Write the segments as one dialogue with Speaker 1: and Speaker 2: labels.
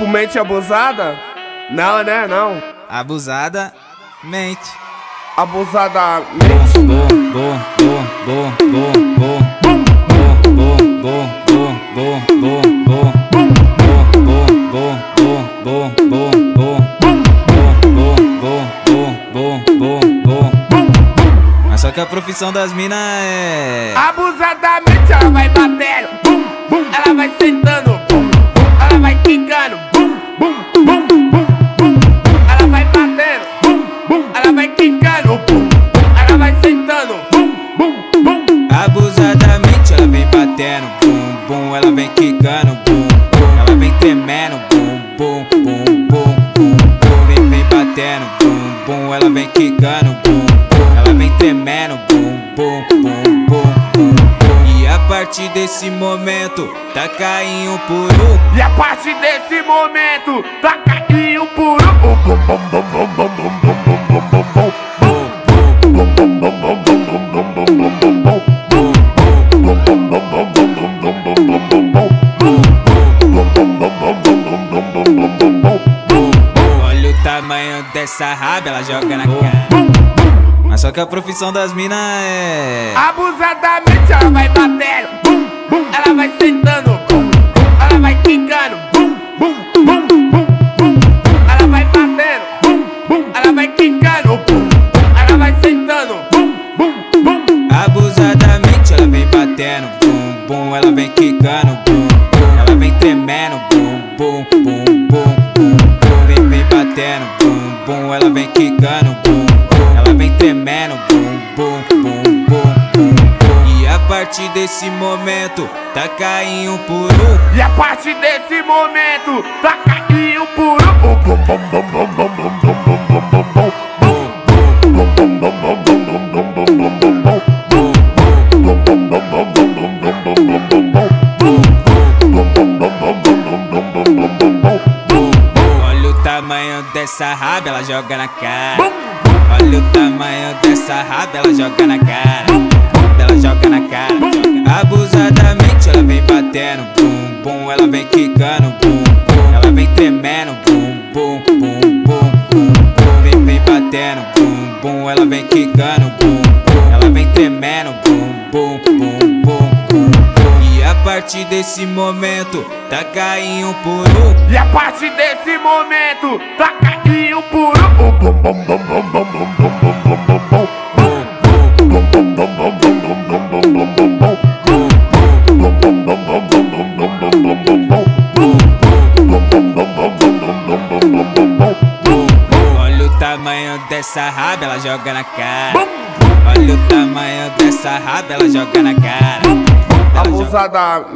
Speaker 1: Por mente abusada? Não, né? Não.
Speaker 2: Abusada, mente.
Speaker 1: Abusada, mente.
Speaker 2: Bom, bom, bom, bom, bom, bom. Mas só que a profissão das minas é.
Speaker 1: Abusadamente ela vai batendo, bum, bum, ela vai sentando. Sentando, bum, bum, bum.
Speaker 2: Abusadamente ela vem batendo, bum, bum, ela vem quicando, bum, bum, ela vem tremendo, bum, bum, bum, bum, bum, bum, vem, vem batendo, bum, bum, ela vem quicando, bum, bum, ela vem tremendo, bum, bum, bum, bum, bum, bum. E a partir desse momento, tá caindo por um.
Speaker 1: E a partir desse momento, tá caindo por um, bum, bum, bum, bum, bum, bum,
Speaker 2: dessa raba, ela joga na cara. Mas só que a profissão das minas é.
Speaker 1: Abusadamente ela vai batendo, bum, bum, ela vai sentando, bum, bum, ela vai quicando, bum, bum, bum, bum, bum, ela vai batendo, bum, bum, ela vai quicando, bum, ela vai sentando, bum, bum, bum.
Speaker 2: Abusadamente ela vem batendo, bum, bum, ela vem quicando, bum, bum, ela vem tremendo, bum, bum, bum, bum, bum, ela vem quicando, bum, bum, ela vem tremendo, bum, bum, bum, bum, bum, bum. E a partir desse momento, tá caindo por um.
Speaker 1: E a partir desse momento, tá caindo por um, bum, bum, bum, bum, bum, bum, bum, bum, bum, bum, bum.
Speaker 2: Bum, bum, olha dessa raba, ela joga na cara. Olha o tamanho dessa raba, ela joga na cara. Ela joga na cara. Abusadamente ela vem batendo, bum, bum, ela vem quicando, bum, bum, ela vem tremendo, bum, bum, bum, bum, bum, bum, vem, vem batendo, bum, bum, ela vem quicando, bum, bum, ela vem tremendo, bum, bum, bum, partir desse momento, tá caindo por um.
Speaker 1: E a partir desse momento, tá caindo por um, bum, bum, bum, bum, bum, bum, bum, bum, bum, bum, bum.
Speaker 2: Bum, bum, Olha o tamanho dessa raba, ela joga na cara. Olha o tamanho dessa raba, ela joga na cara.
Speaker 1: Abusadamente.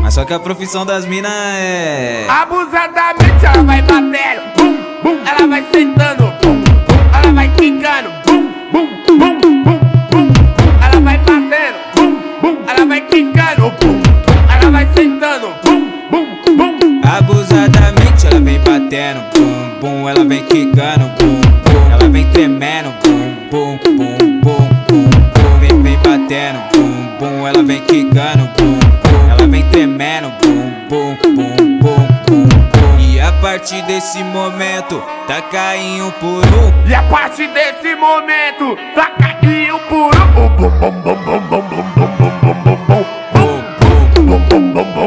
Speaker 2: Mas só que a profissão das minas é.
Speaker 1: Abusadamente ela vai batendo, bum, bum, ela vai sentando, bum, bum, ela vai quicando, bum, bum, bum,
Speaker 2: Abusadamente ela vem batendo, bum, bum, ela vem quicando, bum, bum, ela vem tremendo, bum, bum, bum, bum, bum, bum, vem, vem batendo, bum, bum, ela vem quicando, bum, bum, ela vem tremendo, bum, bum, bum, bum, bum, bum. E a partir desse momento, tá caindo por um.
Speaker 1: E a partir desse momento, tá caindo por um, bum, bum, bum, bum, bum, bum, bum, bum, bum, bum, bum.
Speaker 2: Bum, bum,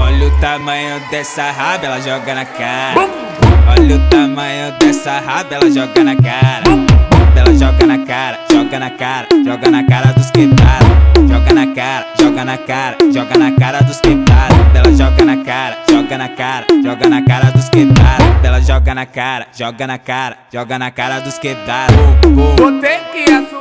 Speaker 2: olha o tamanho dessa raba, ela joga na cara. Olha o tamanho dessa raba, ela joga na cara. Ela joga na cara, joga na cara, joga na cara dos quebrados. Joga na cara, joga na cara, joga na cara dos quebrados. Ela joga na cara, joga na cara, joga na cara dos quebrados. Ela joga na cara, joga na cara, joga na cara dos quebrados.
Speaker 1: Vou ter que